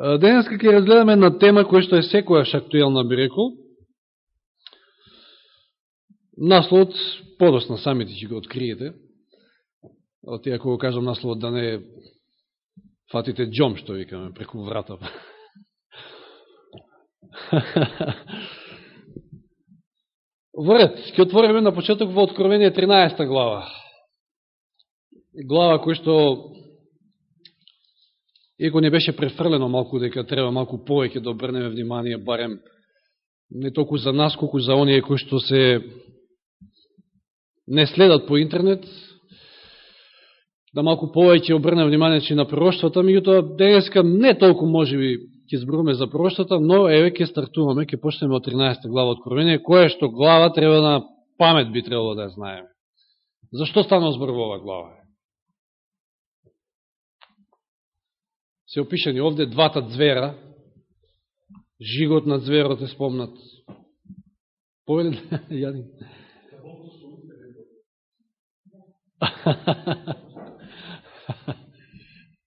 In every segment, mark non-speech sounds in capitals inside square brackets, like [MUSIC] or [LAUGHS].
Денеска ќе разгледаме една тема која што е секојаш актуелна, би рекол. Насловот, подосна самите ќе го откриете. Оти ако го кажам насловот да не фатите джом, што викаме, преку врата. [LAUGHS] Вред, ќе отвориме на почеток во Откровение 13 глава. Глава која што Иако не беше префрлено малку дека треба малку повеќе да обрнеме внимание, барем не толку за нас, колку за оние кои што се не следат по интернет, да малку повеќе обрнеме внимание че на пророштвата, меѓутоа денеска не толку може би ќе зборуваме за пророштвата, но еве ќе стартуваме, ќе почнеме од 13 глава од Откровение, која што глава треба на памет би требало да ја знаеме. Зашто станува збор во оваа глава? Се опишани овде двата звера, жигот на зверот е спомнат. Повели, да Јани? [LAUGHS]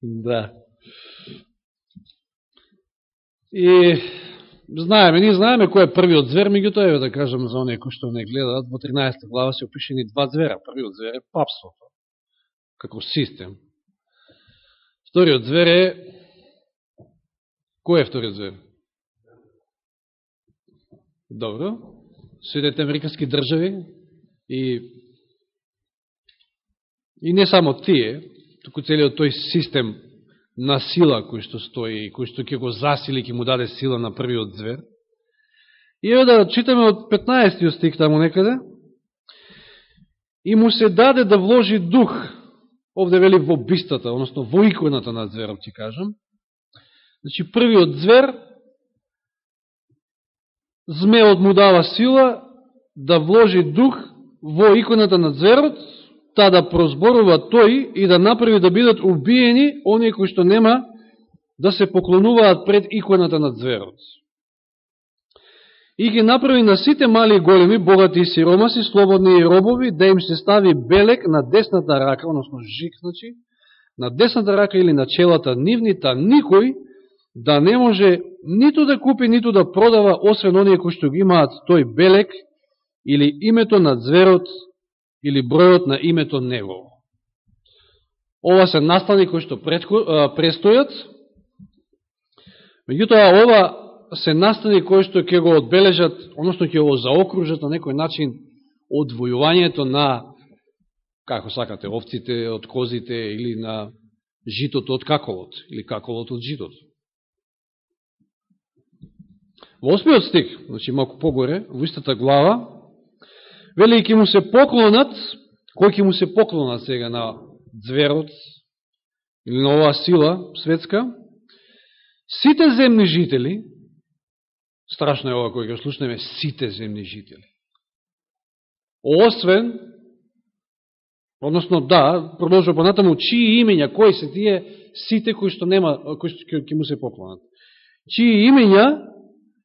да. И знаеме, ние знаеме кој е првиот звер, меѓутоа еве да кажам за оние кои што не гледаат, во 13 глава се опишени два звера. Првиот звер е папството, како систем, Вториот звер е... Кој е вториот звер? Добро. Соединете Американски држави и и не само тие, туку целиот тој систем на сила кој што стои, кој што ќе го засили, ќе му даде сила на првиот звер. И еве да читаме од 15 стих таму некаде. И му се даде да вложи дух овде вели во бистата, односно во иконата на зверот, ќе кажам. Значи, првиот звер, змеот му дава сила да вложи дух во иконата на зверот, та да прозборува тој и да направи да бидат убиени оние кои што нема да се поклонуваат пред иконата на зверот и ги направи на сите мали и големи, богати и сиромаси, слободни и робови, да им се стави белек на десната рака, односно жик, значи, на десната рака или на челата нивнита, никој да не може ниту да купи, ниту да продава, освен оние кои што ги имаат тој белек, или името на зверот, или бројот на името негово. Ова се настани кои што престојат, меѓутоа ова се настани кои што ќе го одбележат, односно ќе го заокружат на некој начин одвојувањето на, како сакате, овците од козите или на житото од каколот, или каколот од житото. Во осмиот стих, значи малко погоре, во истата глава, вели ќе му се поклонат, кој ќе му се поклонат сега на зверот, или на оваа сила светска, сите земни жители, Страшно е ова кој го слушнеме сите земни жители. Освен, односно да, продолжува понатаму, чии имења, кои се тие сите кои што нема, кои што ќе му се поклонат. Чии имења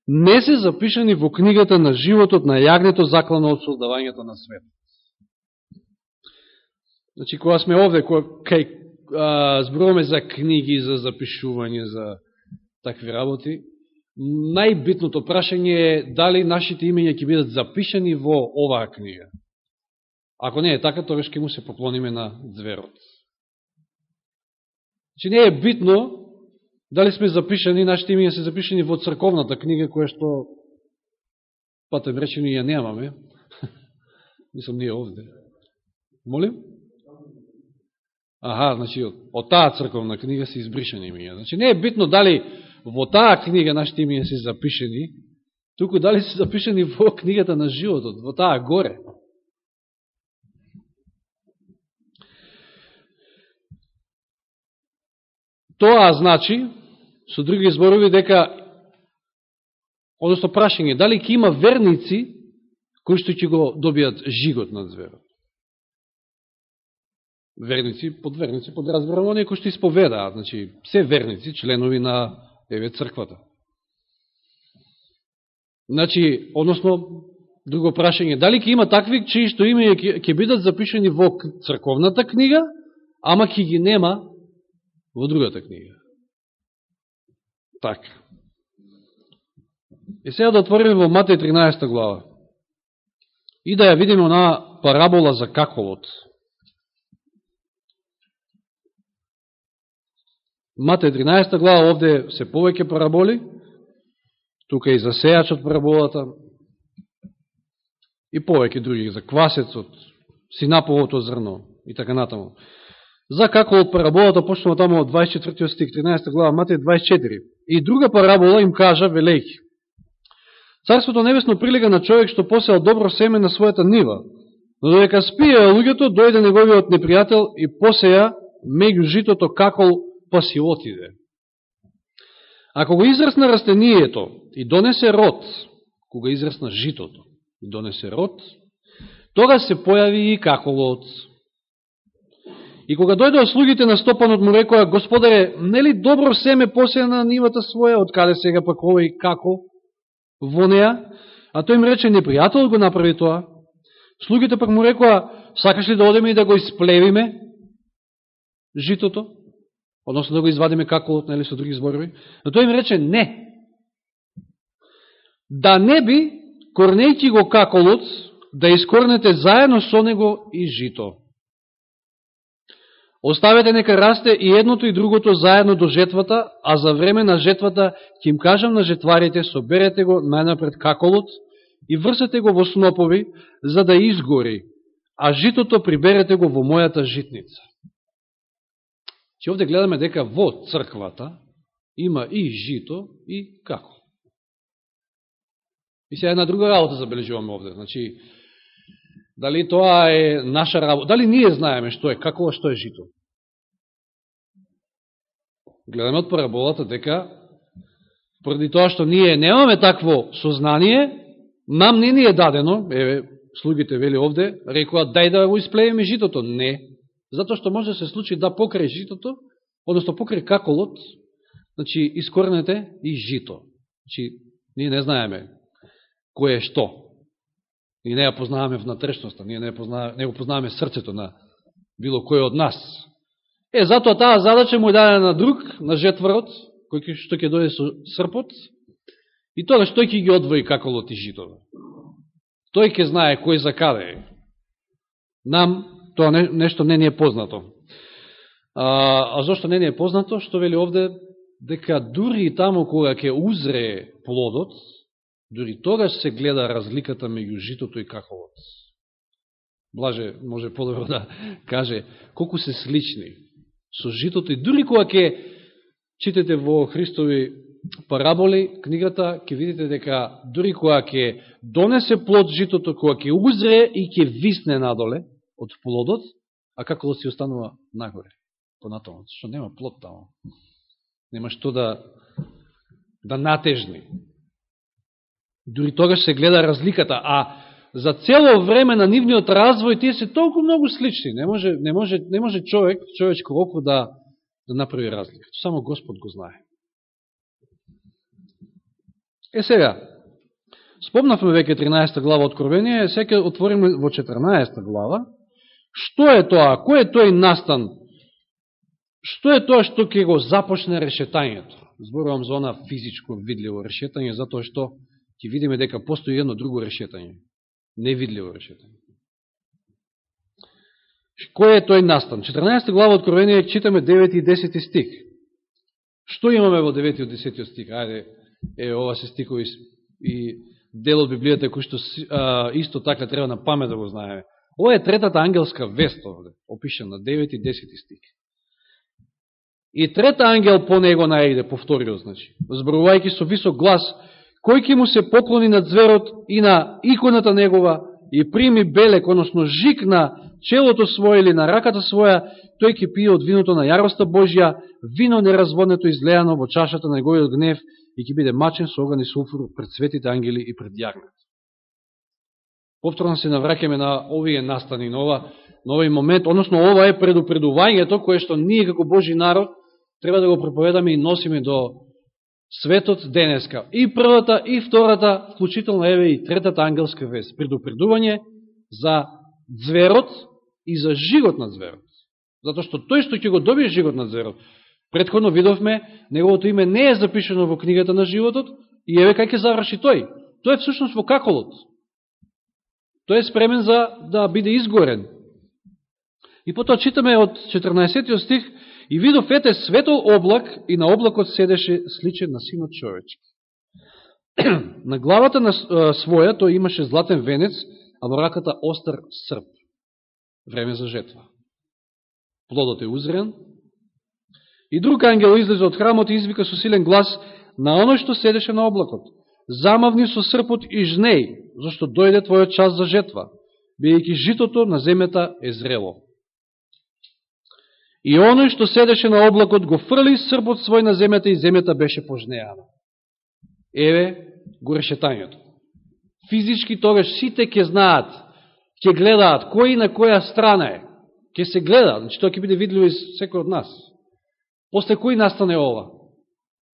не се запишани во книгата на животот на јагнето заклано од создавањето на светот. Значи, кога сме овде, кога, кај, а, зборуваме за книги, за запишување, за такви работи, најбитното прашање е дали нашите имења ќе бидат запишани во оваа книга. Ако не е така, тогаш ќе му се поклониме на зверот. Че не е битно дали сме запишани, нашите имења се запишани во црковната книга, која што, патем речено, ја немаме. [LAUGHS] Мислам, ние овде. Молим? Аха, значи, од таа црковна книга се избришани имења. Значи, не е битно дали во таа книга нашите имења се запишени, туку дали се запишени во книгата на животот, во таа горе. Тоа значи, со други зборови, дека, одnosno прашање, дали ќе има верници кои што ќе го добијат жигот на зверот? Верници, под верници, под кои што исповедаат, значи, се верници, членови на еве црквата. Значи, односно, друго прашање, дали ќе има такви чии што име ќе бидат запишени во црковната книга, ама ќе ги нема во другата книга. Така. И сега да отвориме во Матеј 13 глава. И да ја видиме на парабола за каколот. Мате 13 глава, овде се повеќе параболи, тука и за сејачот параболата, и повеќе други, за квасецот, синаповото зрно и така натаму. За како од параболата почнува тамо од 24 стих, 13 глава, Матеј 24. И друга парабола им кажа, велејки. Царството небесно прилега на човек што посеал добро семе на својата нива, но додека спие луѓето, дојде неговиот непријател и посеја меѓу житото какол па си отиде. Ако го израсна растението и донесе род, кога израсна житото и донесе род, тога се појави и каколот. И кога дојдоа слугите на стопанот му рекоа, Господаре, нели добро семе посеја на нивата своја, од каде сега пак овој како во неа? А тој им рече, непријател го направи тоа. Слугите пак му рекоа, сакаш ли да одеме и да го исплевиме житото? Односно да го извадиме каколот, нели со други зборови. Но тој им рече, не. Да не би, корнејќи го каколот, да искорнете заедно со него и жито. Оставете нека расте и едното и другото заедно до жетвата, а за време на жетвата ќе им кажам на жетварите, соберете го најнапред каколот и врсете го во снопови, за да изгори, а житото приберете го во мојата житница. Че овде гледаме дека во црквата има и жито и како. И се една друга работа забележуваме овде. Значи, Дали тоа е наша работа? Дали ние знаеме што е какво, што е жито? Гледаме од параболата дека поради тоа што ние немаме такво сознание, нам не ни е дадено, еве, слугите вели овде, рекоа дај да го исплееме житото. Не. Затоа што може да се случи да покрај житото, одnosno покрај каколот, значи искорнете и жито. Значи, ние не знаеме кој е што. Ние не ја познаваме внатрешноста, ние не, познаваме, не го познаваме срцето на било кој од нас. Е, затоа таа задача му е дадена на друг, на жетворот, кој што ќе дојде со српот, и тоа што ќе ги одвои каколот и житото. Тој ќе знае кој за каде е. Нам тоа не, нешто не ни е познато. А, а зашто не ни е познато? Што вели овде, дека дури и таму кога ќе узре плодот, дури тогаш се гледа разликата меѓу житото и каковот. Блаже може подобро да каже колку се слични со житото и дури кога ќе читате во Христови параболи, книгата, ќе видите дека дури кога ќе донесе плод житото, кога ќе узре и ќе висне надоле од плодот, а како да си останува нагоре, понатаму, што нема плод тамо. Нема што да, да натежни. Дури тогаш се гледа разликата, а за цело време на нивниот развој тие се толку многу слични. Не може, не може, не може човек, човечко око да, да направи разлика. Само Господ го знае. Е сега, спомнавме веќе 13 глава Откровение, сега отвориме во 14 глава. Што е тоа? Кој е тој настан? Што е тоа што ќе го започне решетањето? Зборувам за она физичко видливо решетање, затоа што ќе видиме дека постои едно друго решетање, невидливо решетање. Кој е тој настан? 14 глава Откровение читаме 9 и 10 стих. Што имаме во 9 и 10 стих? Ајде, е, ова се стихови и дел од Библијата кој што а, исто така треба на памет да го знаеме. Ова е третата ангелска вест овде, опишена 9 и 10 стик. И трета ангел по него најде, повторио, значи, зборувајќи со висок глас, кој ќе му се поклони на зверот и на иконата негова и прими белек, односно жик на челото своје или на раката своја, тој ќе пие од виното на јароста Божја, вино неразводнето излеано во чашата на неговиот гнев и ќе биде мачен со оган и сулфур пред светите ангели и пред јагнат. Повторно се навраќаме на овие настани, на, ова, на овој момент, односно ова е предупредувањето кое што ние како Божи народ треба да го проповедаме и носиме до светот денеска. И првата, и втората, вклучително еве и третата ангелска вест. Предупредување за зверот и за жигот на зверот. Затоа што тој што ќе го добие жигот на зверот, Предходно видовме, неговото име не е запишено во книгата на животот и еве кај ќе заврши тој. Тој е всушност во каколот. Тој е спремен за да биде изгорен. И потоа читаме од 14 стих и видов ете светол облак и на облакот седеше сличен на синот човечки. [CLEARS THROAT] на главата на своја тој имаше златен венец, а во раката остар срп. Време за жетва. Плодот е узрен. И друг ангел излезе од храмот и извика со силен глас на оно што седеше на облакот. Замавни со српот и жнеј, зашто дојде твојот час за жетва, бидејќи житото на земјата е зрело. И оној што седеше на облакот го фрли српот свој на земјата и земјата беше пожнеана. Еве го решетањето. Физички тогаш сите ќе знаат, ќе гледаат кој на која страна е. Ќе се гледа, значи тоа ќе биде видливо и секој од нас. После кој настане ова?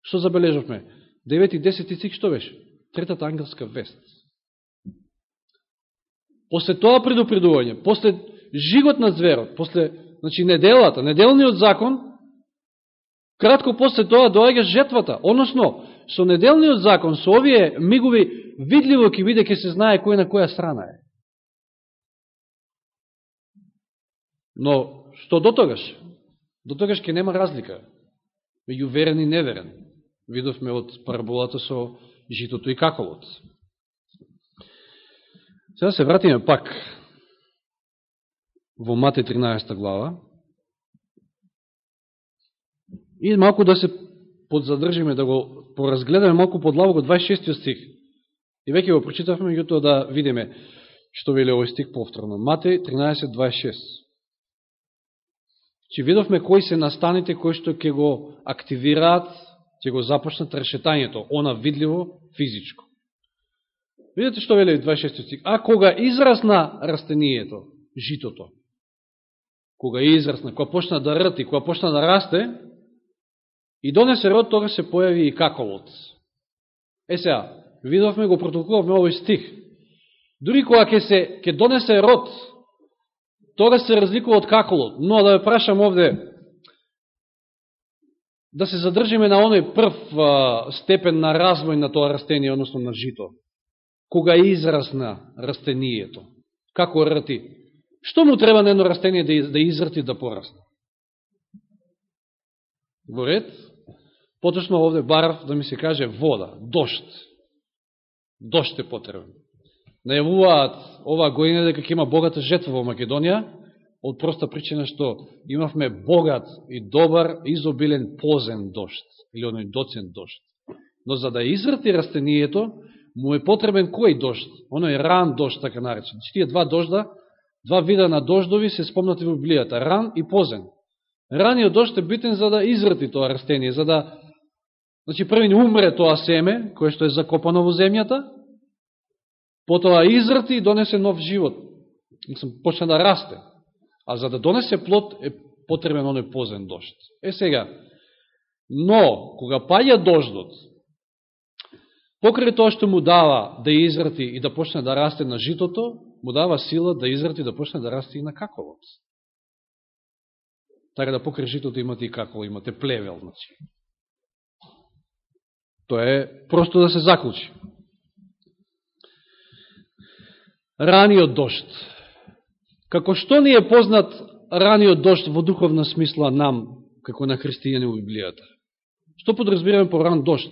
Што забележавме? 9 и 10 цик што беше? Третата ангелска вест. После тоа предупредување, после жигот на зверот, после значи неделата, неделниот закон, кратко после тоа доаѓа жетвата, односно, со неделниот закон, со овие мигови, видливо ќе биде ќе се знае кој на која страна е. Но, што до тогаш? До тогаш ќе нема разлика меѓу верен и неверен. Видовме од параболата со житото и каколот. Сега се вратиме пак во Мате 13 глава. И малку да се подзадржиме, да го поразгледаме малку подлаво го 26 стих. И веќе го прочитавме, меѓутоа да видиме што вели овој стих повторно. Мате 13.26. Че видовме кои се настаните кои што ќе го активираат, ќе го започнат решетањето, она видливо, физичко. Видете што вели 26 стих. А кога израсна растението, житото, кога израсна, кога почна да рти, кога почна да расте, и донесе род, тога се појави и каколот. Е сега, видовме го протоколовме овој стих. Дури кога ќе се ќе донесе род, тога се разликува од каколот. Но да ве прашам овде, да се задржиме на оној прв а, степен на развој на тоа растение, односно на жито. Кога израсна растението, како рати, Што му треба на едно растение да, да изрти да порасне? Во ред, поточно овде барав да ми се каже вода, дошт. Дошт е потребен. Најавуваат оваа година дека ќе има богата жетва во Македонија, од проста причина што имавме богат и добар, изобилен позен дошт, или оној доцен дошт. Но за да изврти растението, му е потребен кој дошт? Оној ран дошт, така наречен. Значи, тие два дожда Два вида на дождови се спомнати во Библијата, ран и позен. Раниот дошт е битен за да изврти тоа растение, за да Значи, први не умре тоа семе, кое што е закопано во земјата, потоа изрти и донесе нов живот. Мислам, почна да расте. А за да донесе плод е потребен оној позен дожд. Е сега, но, кога паѓа дождот, покрај тоа што му дава да израти и да почне да расте на житото, му дава сила да израти да почне да расте и на каколот. Така да покрај житото имате и какол, имате плевел. Значи. Тоа е просто да се заклучи. Раниот дошт. Како што ни е познат раниот дошт во духовна смисла нам, како на христијани во Библијата? Што подразбираме по ран дошт?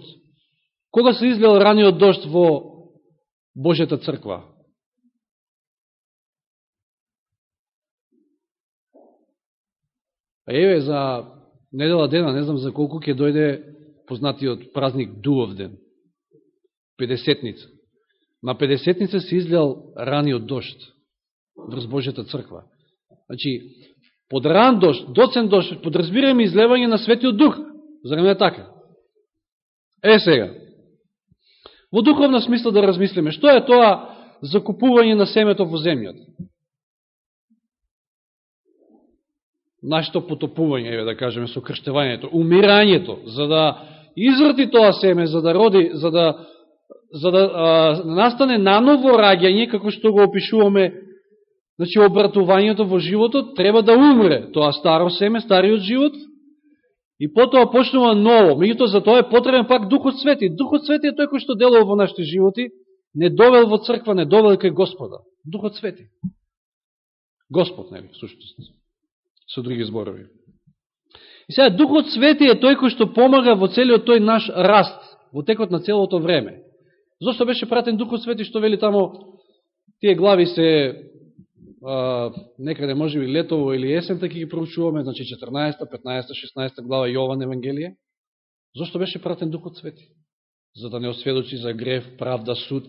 Кога се излел раниот дошт во Божјата црква? А еве за недела дена, не знам за колку ќе дојде познатиот празник Дуовден. Педесетница. На Педесетница се излел раниот дошт врз Божјата црква. Значи, под ран дош, доцен дош, подразбираме излевање на Светиот Дух. Зарем не така? Е сега. Во духовна смисла да размислиме, што е тоа закупување на семето во земјата? нашето потопување, еве да кажеме, со крштевањето, умирањето, за да изврти тоа семе, за да роди, за да, за да а, настане наново раѓање, како што го опишуваме, значи обратувањето во животот, треба да умре тоа старо семе, стариот живот, И потоа почнува ново. Меѓуто за тоа е потребен пак Духот Свети. Духот Свети е тој кој што делува во нашите животи, не довел во црква, не довел кај Господа. Духот Свети. Господ, нели, сушност. Со други зборови. И сега, Духот Свети е тој кој што помага во целиот тој наш раст, во текот на целото време. Зошто беше пратен Духот Свети, што вели тамо, тие глави се а, некаде може би летово или есента ќе ги проучуваме, значи 14, 15, 16 глава Јован Евангелие. Зошто беше пратен Духот Свети? За да не осведочи за грев, правда, суд,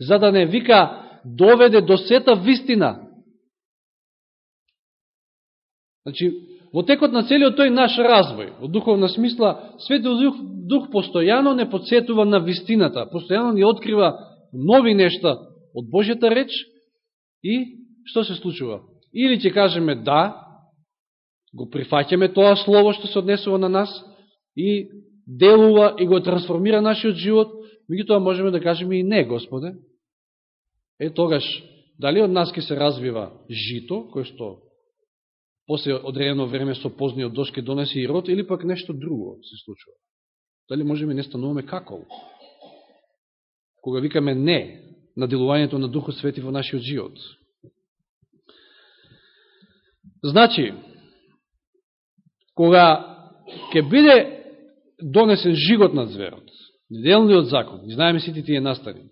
за да не вика доведе до сета вистина. Значи, во текот на целиот тој наш развој, во духовна смисла, Светиот Дух, Дух постојано не подсетува на вистината, постојано ни открива нови нешта од Божјата реч и што се случува? Или ќе кажеме да, го прифаќаме тоа слово што се однесува на нас и делува и го трансформира нашиот живот, меѓутоа можеме да кажеме и не, Господе. Е тогаш, дали од нас ќе се развива жито, кое што после одредено време со позниот дошке донесе и род, или пак нешто друго се случува? Дали можеме да не стануваме какол? Кога викаме не на делувањето на Духот Свети во нашиот живот. Значи, кога ќе биде донесен жигот на зверот, неделниот закон, не знаеме сите тие настани,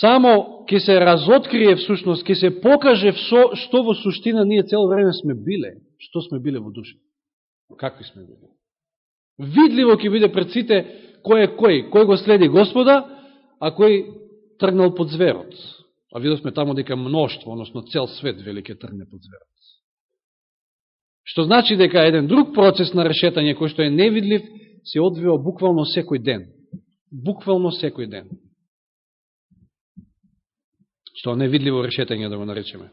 само ќе се разоткрие всушност, ќе се покаже што во суштина ние цело време сме биле, што сме биле во душа. Какви сме биле. Видливо ќе биде пред сите кој е кој, кој го следи Господа, а кој тргнал под зверот. А видовме таму дека мноштво, односно цел свет велике тргне под зверот. Што значи дека еден друг процес на решетање кој што е невидлив се одвива буквално секој ден. Буквално секој ден. Што невидливо решетање да го наречеме.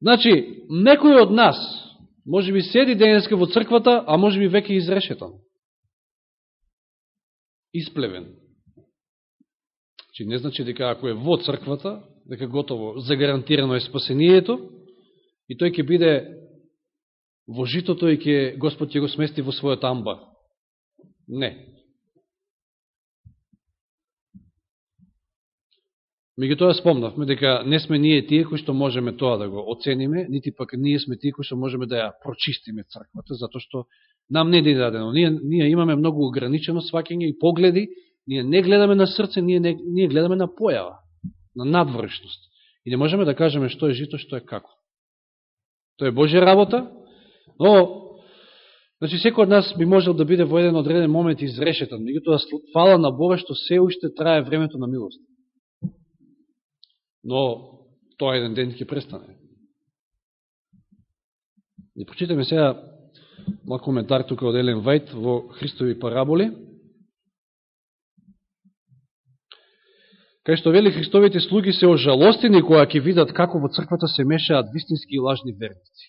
Значи, некој од нас може би седи денеска во црквата, а може би веќе изрешетан. Исплевен че не значи дека ако е во црквата, дека готово загарантирано е спасението, и тој ќе биде во житото и ќе Господ ќе го смести во својот амба. Не. тоа спомнавме дека не сме ние тие кои што можеме тоа да го оцениме, нити пак ние сме тие кои што можеме да ја прочистиме црквата, затоа што нам не е дадено. Ние, ние имаме многу ограничено свакење и погледи, Ние не гледаме на срце, ние, не, ние гледаме на појава, на надвршност. И не можеме да кажеме што е жито, што е како. Тоа е Божја работа, но значи, секој од нас би можел да биде во еден одреден момент изрешетан. Меѓутоа, фала на Бога што се уште трае времето на милост. Но тоа еден ден ќе престане. Не прочитаме сега мал коментар тука од Елен Вајт во Христови параболи. Кај што вели Христовите слуги се ожалостени која ќе видат како во црквата се мешаат вистински и лажни верници.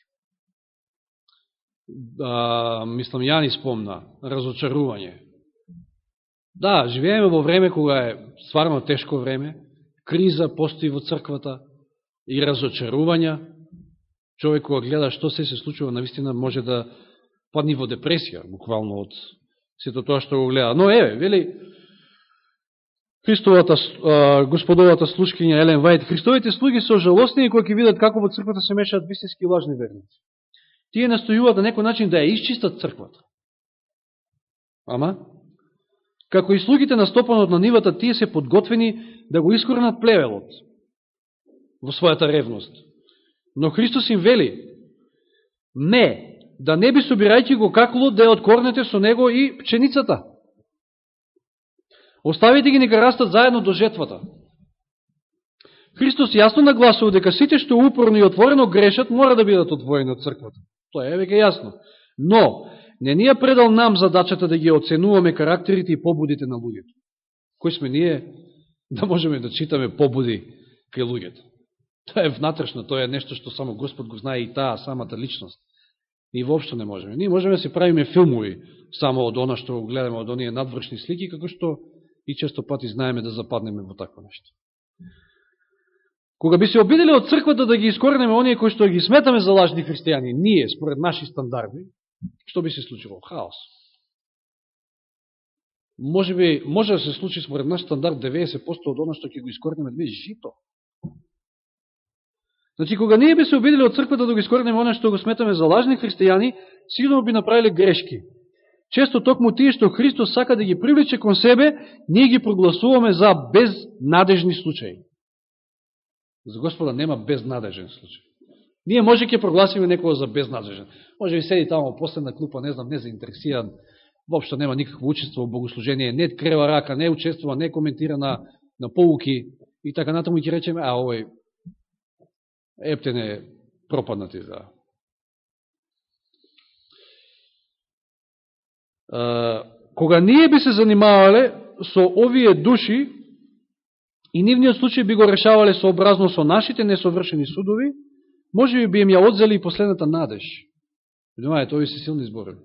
А, мислам, Јани спомна, разочарување. Да, живееме во време кога е стварно тешко време, криза постои во црквата и разочарувања. Човек кога гледа што се се случува, навистина може да падни во депресија, буквално од сето тоа што го гледа. Но еве, вели, Христовата, господовата слушкиња Елен Вајд, Христовите слуги се ожалостни кои ќе видат како во црквата се мешаат вистински лажни верници. Тие настојуваат на некој начин да ја исчистат црквата. Ама, како и слугите на стопанот на нивата, тие се подготвени да го искорнат плевелот во својата ревност. Но Христос им вели, не, да не би собирајќи го какло да ја откорнете со него и пченицата. Оставите ги нека растат заедно до жетвата. Христос јасно нагласува дека сите што упорно и отворено грешат мора да бидат одвоени од црквата. Тоа е веќе јасно. Но, не ни ја предал нам задачата да ги оценуваме карактерите и побудите на луѓето. Кој сме ние да можеме да читаме побуди кај луѓето? Тоа е внатрешно, тоа е нешто што само Господ го знае и таа самата личност. Ние воопшто не можеме. Ние можеме да се правиме филмови само од она што го гледаме, од оние надвршни слики, како што и често пати знаеме да западнеме во такво нешто. Кога би се обиделе од црквата да ги искоренеме оние кои што ги сметаме за лажни христијани, ние, според наши стандарди, што би се случило? Хаос. Може би, може да се случи според наш стандард 90% од оно што ќе го искоренеме две жито. Значи, кога ние би се обидели од црквата да го искоренеме оно што го сметаме за лажни христијани, сигурно би направиле грешки. Често токму тие што Христос сака да ги привлече кон себе, ние ги прогласуваме за безнадежни случаи. За Господа нема безнадежен случај. Ние може ќе прогласиме некоја за безнадежен. Може би седи тамо последна клупа, не знам, не заинтересиран, воопшто нема никакво учество во богослужение, не крева рака, не учествува, не коментира на, на поуки и така натаму ќе речеме, а овој ептен е пропаднати за кога ние би се занимавале со овие души и нивниот случај би го решавале сообразно со нашите несовршени судови, може би би им ја одзели и последната надеж. Видумајте, овие се силни збори.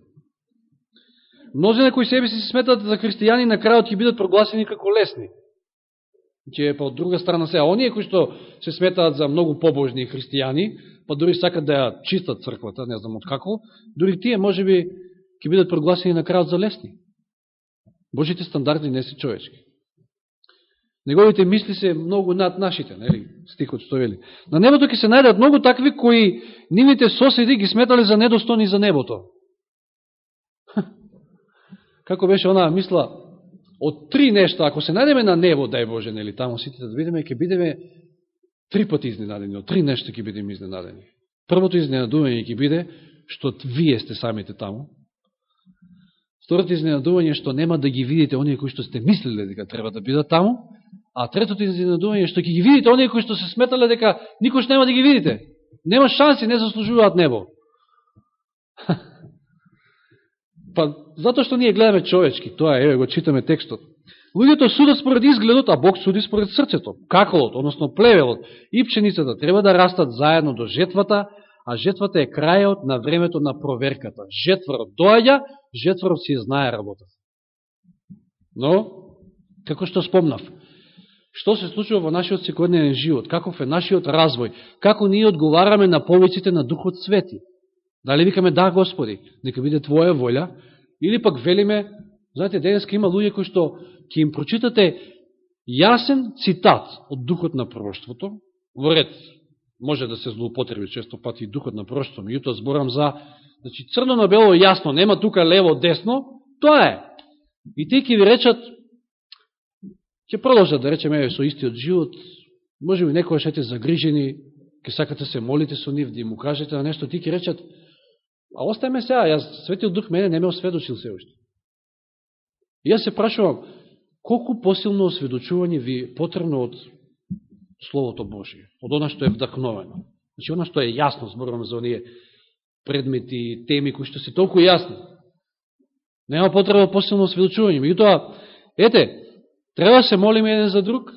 Мнозина кои себе си се сметат за христијани на крајот ќе бидат прогласени како лесни. Че па од друга страна се, а оние кои што се сметаат за многу побожни христијани, па дури сакат да ја чистат црквата, не знам од како, дури тие може би ќе бидат прогласени на крајот за лесни. Божите стандарди не се човечки. Неговите мисли се многу над нашите, нели? Стихот што вели. На небото ќе се најдат многу такви кои нивните соседи ги сметале за недостони за небото. [LAUGHS] Како беше она мисла од три нешта, ако се најдеме на небо, дај Боже, нели, таму сите да видиме, ќе бидеме три пати изненадени, од три нешта ќе бидеме изненадени. Првото изненадување ќе биде што вие сте самите таму, Второто изненадување што нема да ги видите оние кои што сте мислиле дека треба да бидат таму, а третото изненадување што ќе ги видите оние кои што се сметале дека никош нема да ги видите. Нема шанси, не заслужуваат небо. [LAUGHS] па, затоа што ние гледаме човечки, тоа е, го читаме текстот. Луѓето судат според изгледот, а Бог суди според срцето. Каколот, односно плевелот и пшеницата треба да растат заедно до жетвата, а жетвата е крајот на времето на проверката. Жетварот доаѓа, жетварот си знае работа. Но, како што спомнав, што се случува во нашиот секојдневен живот, каков е нашиот развој, како ние одговараме на повиците на Духот Свети. Дали викаме да, Господи, нека биде Твоја волја, или пак велиме, знаете, денеска има луѓе кои што ќе им прочитате јасен цитат од Духот на пророштвото, во ред може да се злоупотреби често пати и духот на проштото, меѓутоа зборам за, значи црно на бело јасно, нема тука лево, десно, тоа е. И тие ќе ви речат, ќе продолжат да речеме со истиот живот, може би некоја шете загрижени, ќе сакате се молите со нив, да му кажете на нешто, ти ќе речат, а остајме сега, јас светиот дух мене не ме осведочил се уште. И јас се прашувам, колку посилно осведочување ви потребно од Словото Божие, од она што е вдахновено. Значи, она што е јасно, зборувам за оние предмети, и теми кои што се толку јасни. Нема потреба посилно да сведочување. Меѓутоа, ете, треба да се молиме еден за друг,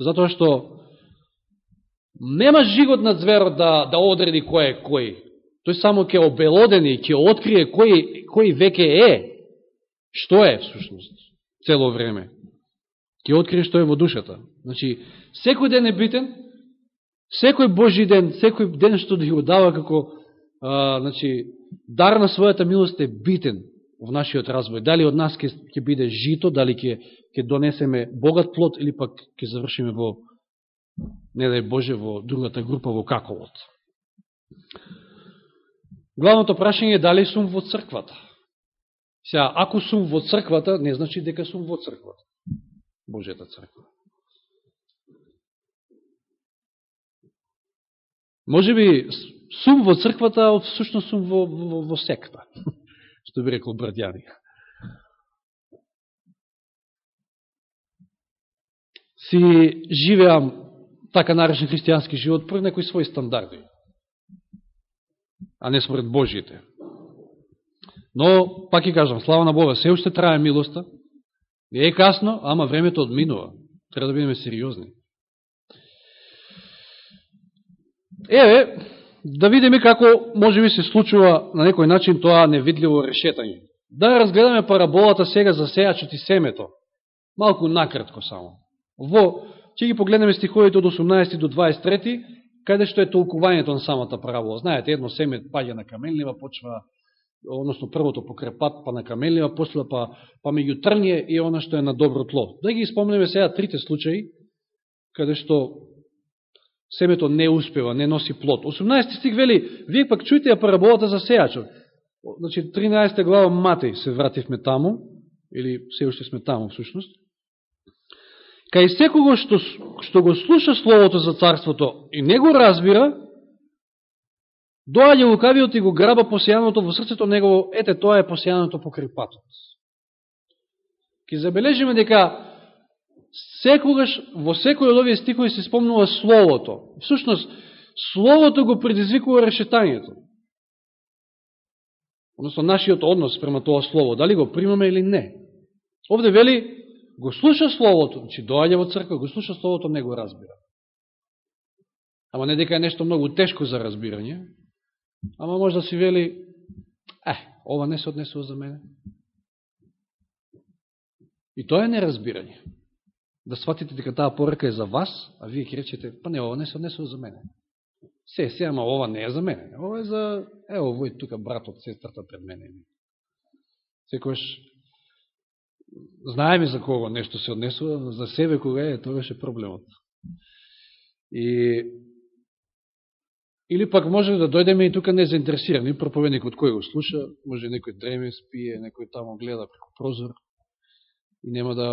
затоа што нема жигот на зверот да, да одреди кој е кој. Тој само ќе обелодени, ќе открие кој, кој веќе е, што е всушност, цело време. Ќе открие што е во душата. Значи, Секој ден е битен, секој Божи ден, секој ден што да го дава како а, значи, дар на својата милост е битен во нашиот развој. Дали од нас ќе, ќе биде жито, дали ќе, ќе донесеме богат плод или пак ќе завршиме во, не дај Боже, во другата група, во каковот. Главното прашање е дали сум во црквата. Сега, ако сум во црквата, не значи дека сум во црквата. Божета црква. Може би сум во црквата, а всушност сум во, во, во секта, [LAUGHS] што би рекол братјани. Си живеам така наречен христијански живот пред некои своји стандарди, а не според Божиите. Но, пак и кажам, слава на Бога, се уште трае милоста, не е касно, ама времето одминува. Треба да бидеме сериозни. Еве, да видиме како може би се случува на некој начин тоа невидливо решетање. Да разгледаме параболата сега за сејачот и семето. Малку накратко само. Во, ќе ги погледнеме стиховите од 18 до 23, каде што е толкувањето на самата парабола. Знаете, едно семе паѓа на каменлива почва, односно првото покрепат, па на каменлива, после па, па меѓу трнje и она што е на добро тло. Да ги спомнеме сега трите случаи, каде што семето не успева, не носи плод. 18 стих вели, вие пак чујте ја параболата за сејачот. Значи, 13 глава Матеј се вративме таму, или се уште сме таму, всушност. Кај секого што, што го слуша Словото за Царството и не го разбира, доаѓа лукавиот и го граба посејаното во срцето негово, ете, тоа е посејаното по крипатот. Ке забележиме дека секогаш во секој од овие стихови се спомнува Словото. Всушност, Словото го предизвикува решетањето. Односно, нашиот однос према тоа Слово, дали го примаме или не. Овде вели, го слуша Словото, значи доаѓа во црква, го слуша Словото, не го разбира. Ама не дека е нешто многу тешко за разбирање, ама може да си вели, е, ова не се однесува за мене. И тоа е неразбирање да сватите дека таа порека е за вас, а вие ќе речете, па не, ова не се однесува за мене. Се, се, ама ова не е за мене. Ова е за, ево, вој тука братот, сестрата пред мене. Секојаш, знаеме за кого нешто се однесува, за себе кога е, тоа беше проблемот. И Или пак може да дојдеме и тука незаинтересирани, проповедникот кој го слуша, може некој дреме, спие, некој тамо гледа преко прозор и нема да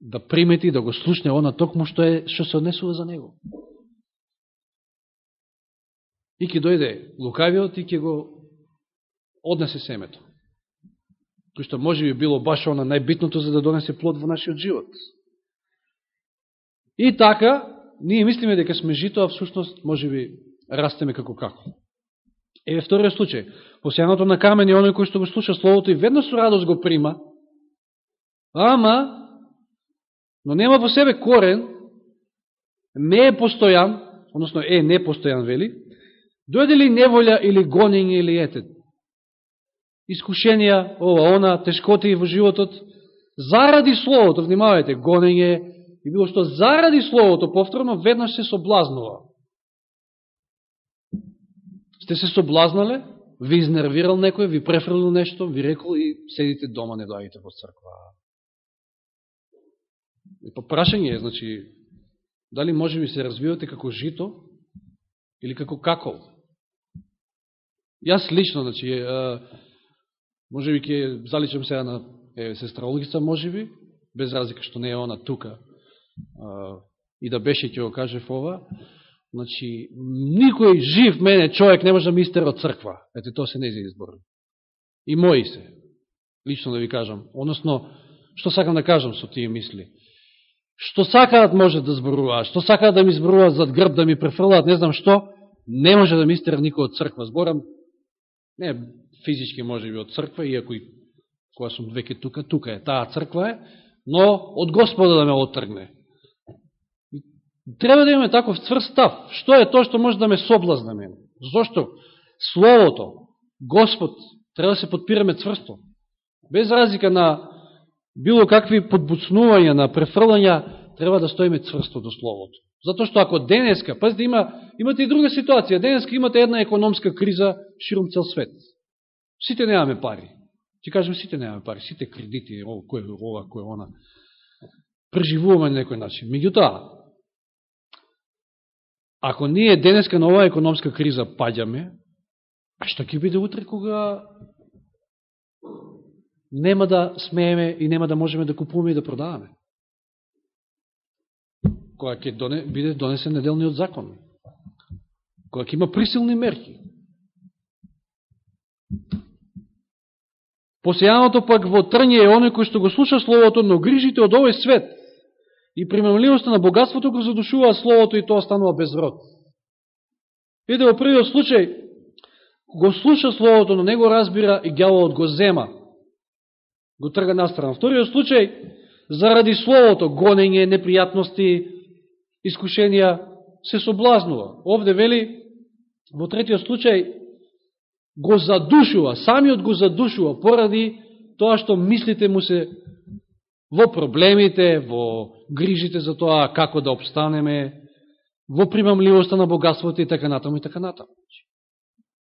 да примети, да го слушне она токму што е што се однесува за него. И ќе дојде лукавиот и ќе го однесе семето. Кој што може би било баш она најбитното за да донесе плод во нашиот живот. И така, ние мислиме дека сме жито, а всушност може би растеме како како. Еве вториот случај. Посејаното на камен е оној кој што го слуша Словото и веднаш со радост го прима, ама но нема во себе корен, не е постојан, односно е непостојан, вели, дојде ли неволја или гонење или ете, искушенија, ова, она, тешкоти во животот, заради Словото, внимавајте, гонење и било што заради Словото, повторно, веднаш се соблазнува. Сте се соблазнале, ви изнервирал некој, ви префрлил нешто, ви рекол и седите дома, не доаѓате во црква. И па прашање е, значи, дали може би се развивате како жито или како какол. Јас лично, значи, може би ќе заличам сега на е, сестра Олгица, може би, без разлика што не е она тука, и да беше ќе го кажев ова, значи, никој жив мене човек не може да ми истера од црква. Ете, тоа се не избор. И мои се, лично да ви кажам. Односно, што сакам да кажам со тие мисли? Што сакаат може да зборуваат, што сакаат да ми зборуваат зад грб, да ми префрлаат, не знам што, не може да ми истера никој од црква. Зборам, не физички може би од црква, иако и која сум веќе тука, тука е, таа црква е, но од Господа да ме отргне. Треба да имаме таков цврст став. Што е тоа што може да ме соблазна мене? Зошто? Словото, Господ, треба да се подпираме цврсто. Без разлика на било какви подбуцнувања на префрлања, треба да стоиме цврсто до Словото. Затоа што ако денеска, пазите, има, имате и друга ситуација, денеска имате една економска криза широм цел свет. Сите немаме пари. Ти кажем, сите немаме пари, сите кредити, ово, кој е ова, кој е она. Преживуваме на некој начин. Меѓутоа, ако ние денеска на оваа економска криза паѓаме, а што ќе биде утре кога нема да смееме и нема да можеме да купуваме и да продаваме. која ќе доне, биде донесен неделниот закон. која ќе има присилни мерки. Посејаното пак во трње е оној кој што го слуша Словото, но грижите од овој свет и примамливоста на богатството го задушува Словото и тоа станува без Иде во првиот случај, го слуша Словото, но не го разбира и гјавот го зема го трга настрана. Вториот случај, заради словото, гонење, непријатности, искушенија, се соблазнува. Овде вели, во третиот случај, го задушува, самиот го задушува, поради тоа што мислите му се во проблемите, во грижите за тоа како да обстанеме, во примамливоста на богатството и така натаму и така натаму. Значи,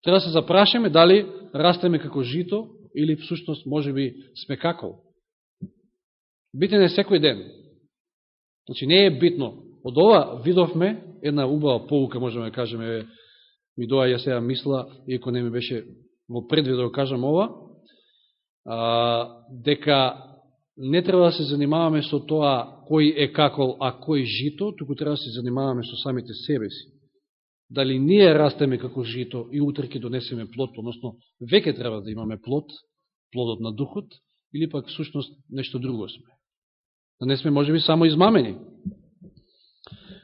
треба да се запрашаме дали растеме како жито или всушност може би сме какол. Битен е секој ден. Значи не е битно. Од ова видовме една убава полука, можеме да кажеме, ми доаја сега мисла, иако не ми беше во предвид да го кажам ова, а, дека не треба да се занимаваме со тоа кој е какол, а кој жито, туку треба да се занимаваме со самите себе си. Дали ние растеме како жито и утре ќе донесеме плод, односно веќе треба да имаме плод, плодот на духот, или пак всушност нешто друго сме. Да не сме, може би, само измамени.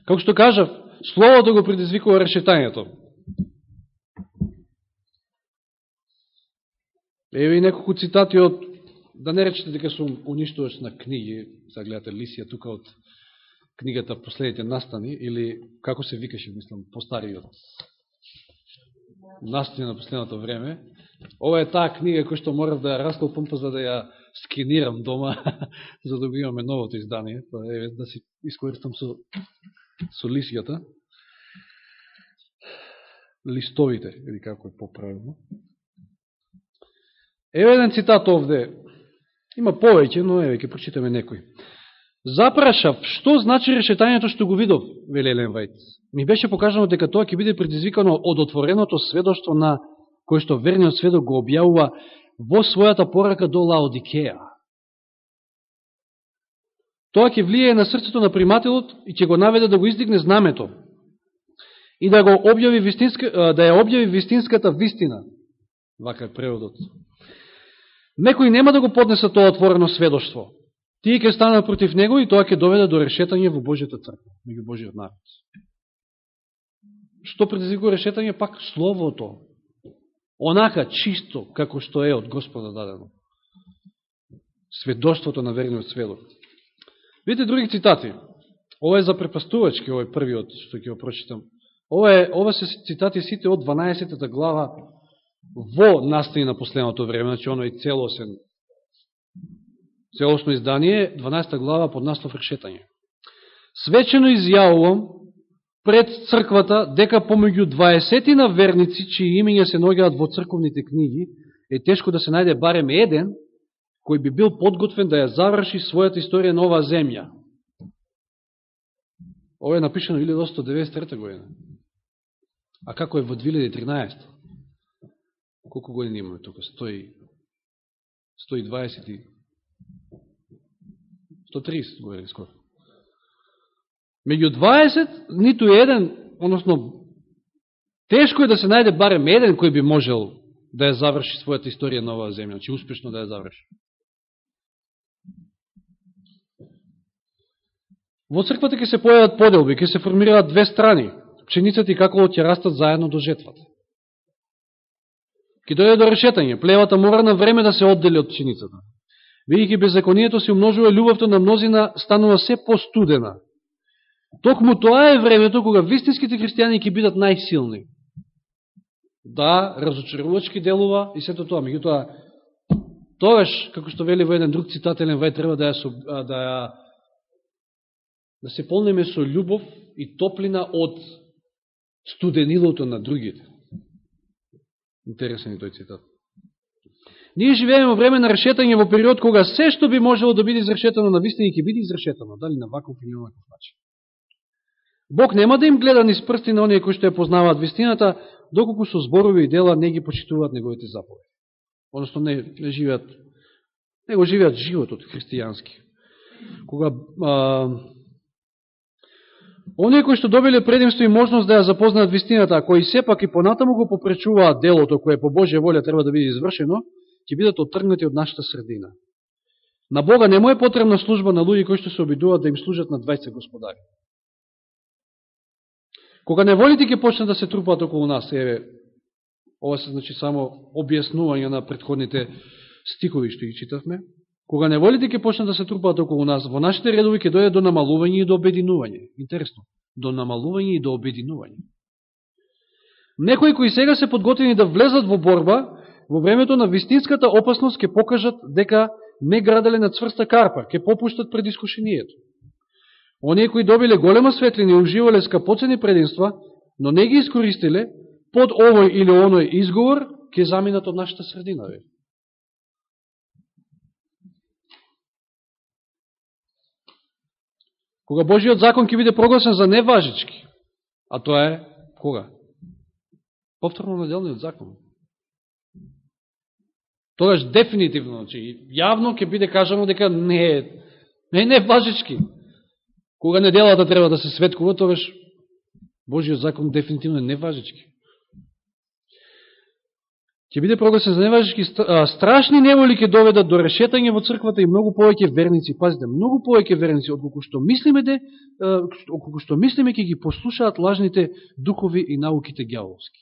Како што кажав, Словото го предизвикува решетањето. Еве и неколку цитати од, да не речете дека сум уништувач на книги, сега гледате Лисија тука од книгата Последните настани, или како се викаше, мислам, постариот настани на последното време. Ова е таа книга која што морав да ја расколпам, па за да ја скинирам дома, [LAUGHS] за да го имаме новото издание, па да си искористам со, со лисијата. Листовите, или како е поправилно. Еве еден цитат овде. Има повеќе, но еве ќе прочитаме некој. Запрашав, што значи решетањето што го видов, вели Елен Вајт. Ми беше покажано дека тоа ќе биде предизвикано од отвореното сведоштво на кој што верниот сведок го објавува во својата порака до Лаодикеја. Тоа ќе влие на срцето на примателот и ќе го наведе да го издигне знамето и да го објави вистинска, да ја објави вистинската вистина. Вака е преводот. Некои нема да го поднесат тоа отворено сведоштво. Тие ќе станат против него и тоа ќе доведе до решетање во Божјата црква, меѓу Божиот народ. Што предизвикува решетање? Пак Словото. Онака чисто, како што е од Господа дадено. Сведоштвото на верниот сведок. Видите други цитати. Ова е за препастувачки, ова е првиот што ќе го прочитам. Ова, е, ова се цитати сите од 12 глава во настани на последното време, значи оној целосен целосен, целосно издание, 12 глава под наслов Решетање. Свечено изјавувам пред црквата дека помеѓу 20 на верници, чии имења се ногеат во црковните книги, е тешко да се најде барем еден, кој би бил подготвен да ја заврши својата историја на оваа земја. Ова е напишено 1893 година. А како е во 2013? Колку години имаме тука? 100, 120 130 години скоро. Меѓу 20, ниту еден, односно, тешко е да се најде барем еден кој би можел да ја заврши својата историја на оваа земја, значи успешно да ја заврши. Во црквата ќе се појават поделби, ќе се формираат две страни. Пшеницата и каколот ќе растат заедно до жетвата ќе дојде до решетање. Плевата мора на време да се оддели од пшеницата. Видите беззаконието се умножува, љубовта на мнозина станува се постудена. Токму тоа е времето кога вистинските христијани ќе бидат најсилни. Да, разочарувачки делува и сето тоа. Меѓутоа, тогаш, како што вели во еден друг цитателен вај, треба да ја, да ја да се полнеме со љубов и топлина од студенилото на другите. Интересен е тој цитат. Ние живееме во време на решетање во период кога се што би можело да биде изрешетано на вистини ќе биде изрешетано, дали на ваков или на ваков начин. Бог нема да им гледа низ прсти на оние кои што ја познаваат вистината, доколку со зборови и дела не ги почитуваат неговите заповеди. Односно не, не живеат, не го живеат животот христијански. Кога а, Оние кои што добиле предимство и можност да ја запознаат вистината, а кои сепак и понатаму го попречуваат делото кое по Божја волја треба да биде извршено, ќе бидат отргнати од нашата средина. На Бога не му е потребна служба на луѓе кои што се обидуваат да им служат на двајца господари. Кога неволите ќе почнат да се трупаат околу нас, еве, ова се значи само објаснување на предходните стикови што ги читавме, Кога неволите ќе почнат да се трупаат околу нас, во нашите редови ќе дојде до намалување и до обединување. Интересно. До намалување и до обединување. Некои кои сега се подготвени да влезат во борба, во времето на вистинската опасност ќе покажат дека не граделе на цврста карпа, ќе попуштат пред искушението. Оние кои добиле голема светлина и уживале скапоцени прединства, но не ги искористиле, под овој или оној изговор, ќе заминат од нашата средина. Ве. Кога Божиот закон ќе биде прогласен за неважички, а тоа е кога? Повторно наделниот закон. Тогаш дефинитивно, значи, јавно ќе биде кажано дека не е, не е неважички. Кога неделата треба да се светкува, тогаш Божиот закон дефинитивно е неважички. Ќе биде прогласен за неважички, страшни неволи ќе доведат до решетање во црквата и многу повеќе верници, пазите, многу повеќе верници, отколку што мислиме, де, отколку што мислиме ќе ги послушаат лажните духови и науките гјаволски.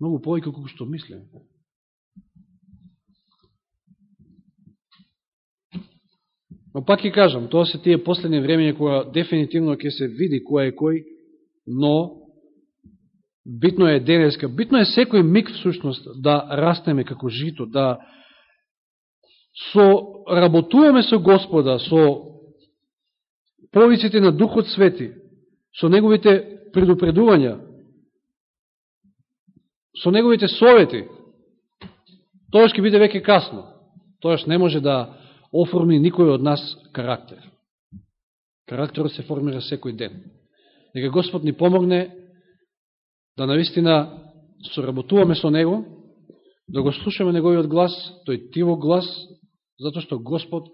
Многу повеќе отколку што мислиме. Но пак ќе кажам, тоа се тие последни времења кога дефинитивно ќе се види кој е кој, но Битно е денеска, битно е секој миг всушност да растеме како жито, да со работуваме со Господа, со повиците на Духот Свети, со неговите предупредувања, со неговите совети, тоаш ќе биде веќе касно. Тоаш не може да оформи никој од нас карактер. Карактерот се формира секој ден. Нека Господ ни помогне да наистина соработуваме со Него, да го слушаме Неговиот глас, тој тиво глас, затоа што Господ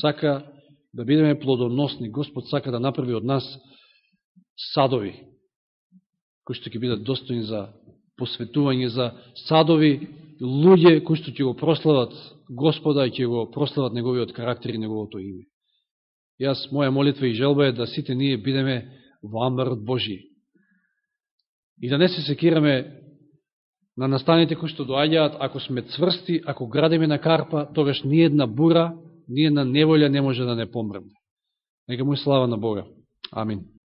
сака да бидеме плодоносни. Господ сака да направи од нас садови, кои што ќе бидат достојни за посветување, за садови луѓе кои што ќе го прослават Господа и ќе го прослават Неговиот карактер и Неговото име. Јас, моја молитва и желба е да сите ние бидеме во амбарот Божи, И да не се секираме на настаните кои што доаѓаат, ако сме цврсти, ако градиме на карпа, тогаш ни една бура, ни една неволја не може да не помрне. Нека му слава на Бога. Амин.